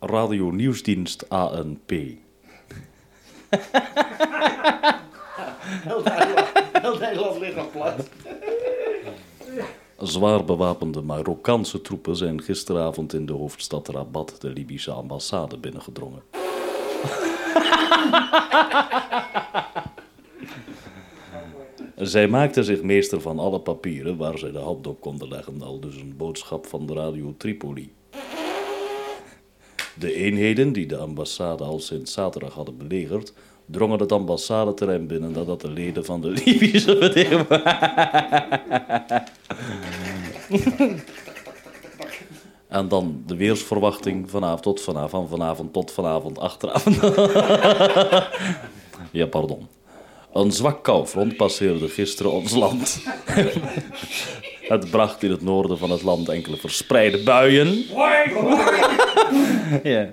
Radio Nieuwsdienst ANP. Heel Nederland ligt plat. Zwaar bewapende Marokkaanse troepen zijn gisteravond in de hoofdstad Rabat de Libische ambassade binnengedrongen. Zij maakten zich meester van alle papieren waar zij de hand op konden leggen, al dus een boodschap van de radio Tripoli. De eenheden die de ambassade al sinds zaterdag hadden belegerd, drongen het ambassadeterrein binnen nadat de leden van de Libische vertegenwoordiging. En dan de weersverwachting vanavond tot vanavond, van vanavond tot vanavond, achteravond. ja, pardon. Een zwak koufront passeerde gisteren ons land. het bracht in het noorden van het land enkele verspreide buien. ja.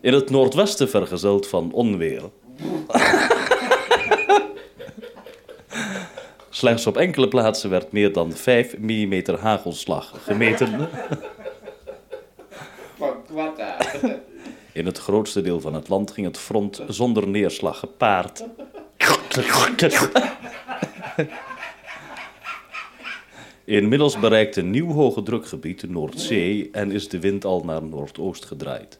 In het noordwesten vergezeld van onweer. Slechts op enkele plaatsen werd meer dan 5 mm hagelslag gemeten. In het grootste deel van het land ging het front zonder neerslag gepaard. Inmiddels bereikt een nieuw hoge drukgebied de Noordzee en is de wind al naar noordoost gedraaid.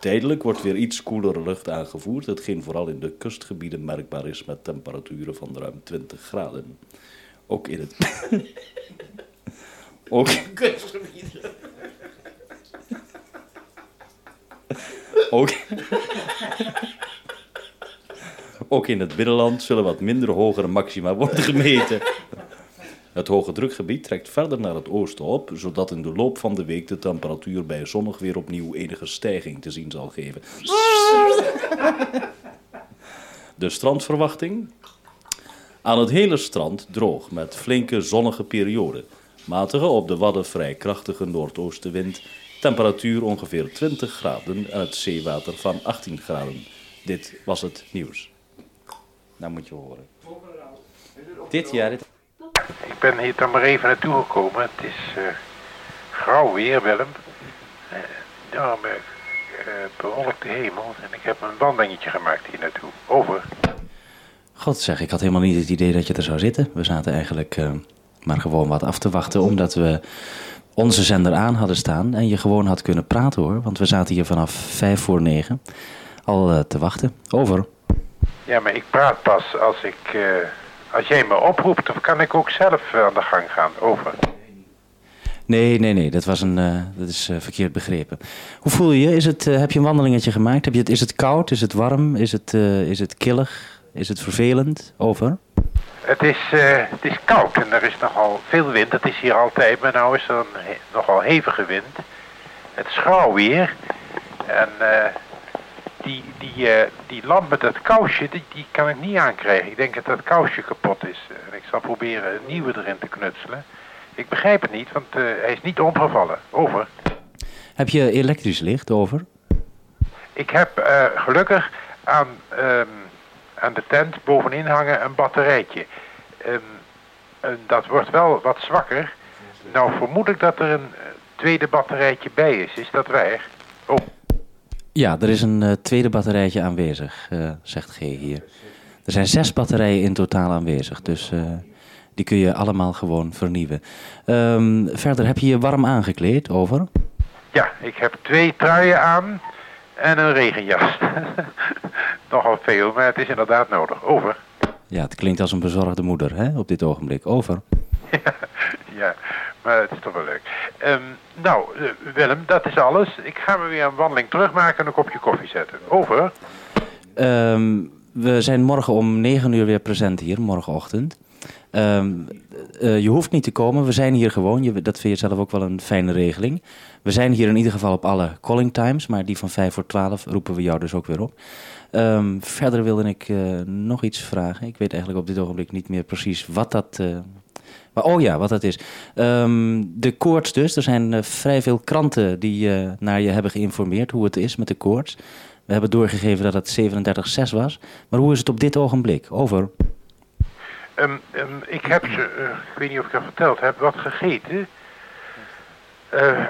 Tijdelijk wordt weer iets koelere lucht aangevoerd, hetgeen vooral in de kustgebieden merkbaar is met temperaturen van ruim 20 graden. Ook in het. Ook, Kustgebieden. ook, ook in het binnenland zullen wat minder hogere maxima worden gemeten. Het hoge drukgebied trekt verder naar het oosten op, zodat in de loop van de week de temperatuur bij zonnig weer opnieuw enige stijging te zien zal geven. De strandverwachting? Aan het hele strand droog met flinke zonnige perioden. Matige op de wadden vrij krachtige noordoostenwind. Temperatuur ongeveer 20 graden en het zeewater van 18 graden. Dit was het nieuws. Nou moet je horen. Dit jaar, dit Ik ben hier dan maar even naartoe gekomen. Het is eh, grauw weer, Willem. Uh, ja, maar uh, bewolkte hemel. En ik heb een wandelingetje gemaakt hier naartoe. Over. God zeg, ik had helemaal niet het idee dat je er zou zitten. We zaten eigenlijk eh, maar gewoon wat af te wachten, omdat we onze zender aan hadden staan en je gewoon had kunnen praten hoor. Want we zaten hier vanaf vijf voor negen al eh, te wachten. Over. Ja, maar ik praat pas als ik... eh, als jij me oproept, of kan ik ook zelf eh, aan de gang gaan? Over. Nee, nee, nee, dat, was een, eh, dat is verkeerd begrepen. Hoe voel je je? Is het, heb je een wandelingetje gemaakt? Heb je het, is het koud? Is het warm? Is het, is het killig? Is het vervelend? Over. Het is, het is koud en er is nogal veel wind. Dat is hier altijd, maar nou is er een he- nogal hevige wind. Het is grauw weer. En eh, die, die, eh, die lamp met dat kousje, die, die kan ik niet aankrijgen. Ik denk dat dat kousje kapot is. En ik zal proberen een nieuwe erin te knutselen. Ik begrijp het niet, want eh, hij is niet omgevallen. Over. Heb je elektrisch licht? Over. Ik heb eh, gelukkig aan, ehm, aan de tent bovenin hangen een batterijtje. Ehm, en dat wordt wel wat zwakker. Nou vermoed ik dat er een eh, tweede batterijtje bij is. Is dat waar? Oh, Ja, er is een eh, tweede batterijtje aanwezig, eh, zegt G hier. Er zijn zes batterijen in totaal aanwezig, dus eh, die kun je allemaal gewoon vernieuwen. Ehm, verder, heb je je warm aangekleed? Over. ja, ik heb twee truien aan en een regenjas. Nogal veel, maar het is inderdaad nodig. Over. Ja, het klinkt als een bezorgde moeder hè, op dit ogenblik. Over. ja, maar het is toch wel leuk. Ehm, nou, eh, Willem, dat is alles. Ik ga me weer een wandeling terugmaken en een kopje koffie zetten. Over. Ehm, we zijn morgen om 9 uur weer present hier, morgenochtend. Ehm, eh, je hoeft niet te komen, we zijn hier gewoon. Dat vind je zelf ook wel een fijne regeling. We zijn hier in ieder geval op alle calling times, maar die van 5 voor 12 roepen we jou dus ook weer op. Verder wilde ik eh, nog iets vragen. Ik weet eigenlijk op dit ogenblik niet meer precies wat dat. eh, maar, oh ja, wat dat is. Ehm, de koorts dus. Er zijn eh, vrij veel kranten die eh, naar je hebben geïnformeerd hoe het is met de koorts. We hebben doorgegeven dat het 37,6 was. Maar hoe is het op dit ogenblik? Over. Ehm, ehm, ik heb ze, eh, ik weet niet of ik dat verteld heb, wat gegeten.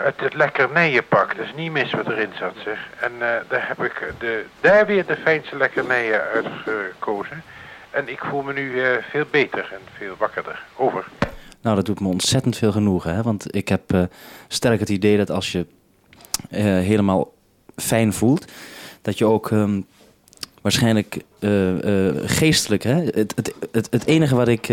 Uit het lekkernijenpak. Dat is niet mis wat erin zat, zeg. En daar heb ik de, daar weer de fijnste lekkernijen uitgekozen. En ik voel me nu veel beter en veel wakkerder. Over. Nou, dat doet me ontzettend veel genoegen. Hè? Want ik heb eh, sterk het idee dat als je eh, helemaal fijn voelt, dat je ook ehm, waarschijnlijk eh, geestelijk. Hè? Het, het, het, het enige wat ik,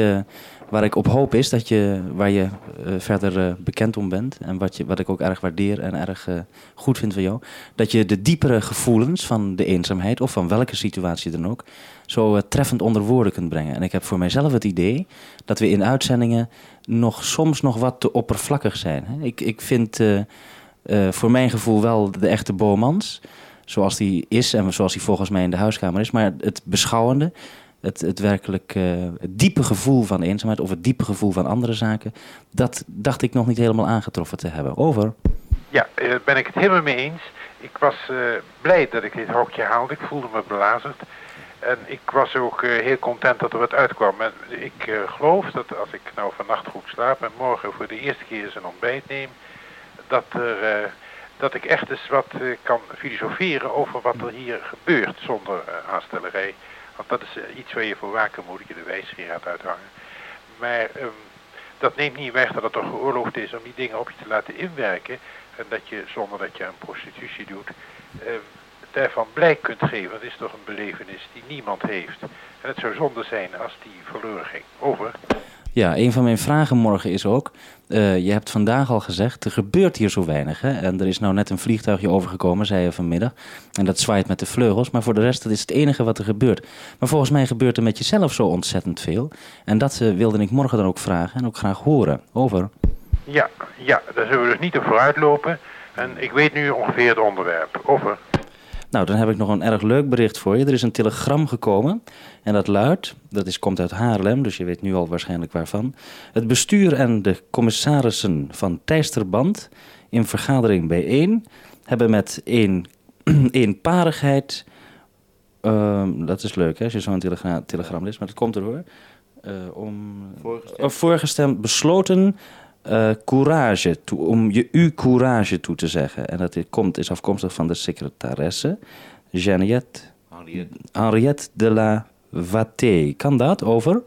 waar ik op hoop is dat je, waar je eh, verder eh, bekend om bent. En wat, je, wat ik ook erg waardeer en erg eh, goed vind van jou. Dat je de diepere gevoelens van de eenzaamheid, of van welke situatie dan ook, zo treffend onder woorden kunt brengen. En ik heb voor mijzelf het idee dat we in uitzendingen nog soms nog wat te oppervlakkig zijn. Hè? Ik, ik vind voor mijn gevoel wel de echte Bomans, zoals die is en zoals die volgens mij in de huiskamer is. Maar het beschouwende, het, het werkelijk eh, het diepe gevoel van eenzaamheid of het diepe gevoel van andere zaken, dat dacht ik nog niet helemaal aangetroffen te hebben. Over. Ja, daar ben ik het helemaal mee eens. Ik was eh, blij dat ik dit hokje haalde. Ik voelde me belazerd. En ik was ook eh, heel content dat er wat uitkwam. En ik eh, geloof dat als ik nou vannacht goed slaap en morgen voor de eerste keer eens een ontbijt neem, dat, er, eh, dat ik echt eens wat eh, kan filosoferen over wat er hier gebeurt zonder eh, aanstellerij. Want dat is eh, iets waar je voor waken moet, dat je de wijsgeer gaat uithangen. Maar ehm, dat neemt niet weg dat het toch geoorloofd is om die dingen op je te laten inwerken. En dat je, zonder dat je aan prostitutie doet, eh, daarvan blijk kunt geven. Het is toch een belevenis die niemand heeft. En het zou zonde zijn als die verloren ging. Over. Ja, een van mijn vragen morgen is ook. eh, je hebt vandaag al gezegd, er gebeurt hier zo weinig. Hè? En er is nou net een vliegtuigje overgekomen, zei je vanmiddag. En dat zwaait met de vleugels. Maar voor de rest, dat is het enige wat er gebeurt. Maar volgens mij gebeurt er met jezelf zo ontzettend veel. En dat eh, wilde ik morgen dan ook vragen en ook graag horen. Over. Ja, ja, daar zullen we dus niet op vooruit lopen. En ik weet nu ongeveer het onderwerp. Over. Nou, dan heb ik nog een erg leuk bericht voor je. Er is een telegram gekomen en dat luidt, dat is, komt uit Haarlem, dus je weet nu al waarschijnlijk waarvan. Het bestuur en de commissarissen van Teisterband in vergadering bijeen hebben met een eenparigheid, ehm, dat is leuk hè, als je zo'n telegra telegram leest, maar dat komt er hoor, eh, om, Voorgestemd. eh, voorgestemd, besloten eh, courage toe, om je u courage toe te zeggen. En dat is, komt, is afkomstig van de secretaresse Jeannette, Henriette de la Vaté. Kan dat? Over?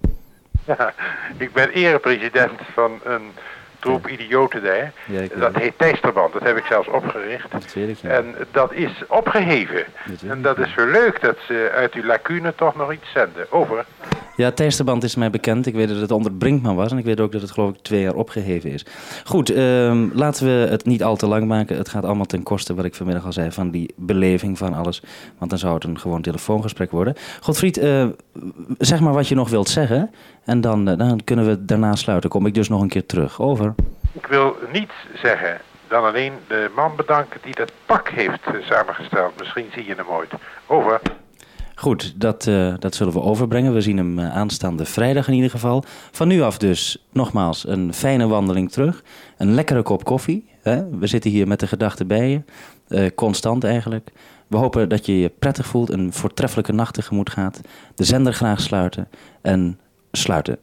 Ja, ik ben erepresident van een troep idioten daar. Ja, Dat het. heet Teisterband. Dat heb ik zelfs opgericht. Dat weet ik, ja. En dat is opgeheven. Dat weet En dat ja. is zo leuk dat ze uit die lacune toch nog iets zenden. Over. Ja, Teisterband is mij bekend. Ik weet dat het onder Brinkman was. En ik weet ook dat het geloof ik twee jaar opgeheven is. Goed, ehm, laten we het niet al te lang maken. Het gaat allemaal ten koste, wat ik vanmiddag al zei, van die beleving van alles. Want dan zou het een gewoon telefoongesprek worden. Godfried, eh, zeg maar wat je nog wilt zeggen. En dan, eh, dan kunnen we daarna sluiten. Kom ik dus nog een keer terug. Over. Ik wil niets zeggen dan alleen de man bedanken die dat pak heeft samengesteld. Misschien zie je hem ooit. Over. Goed, dat, eh, dat zullen we overbrengen. We zien hem eh, aanstaande vrijdag in ieder geval. Van nu af dus nogmaals een fijne wandeling terug. Een lekkere kop koffie. Hè? We zitten hier met de gedachten bij je. Eh, constant eigenlijk. We hopen dat je je prettig voelt. Een voortreffelijke nacht tegemoet gaat. De zender graag sluiten. En sluiten.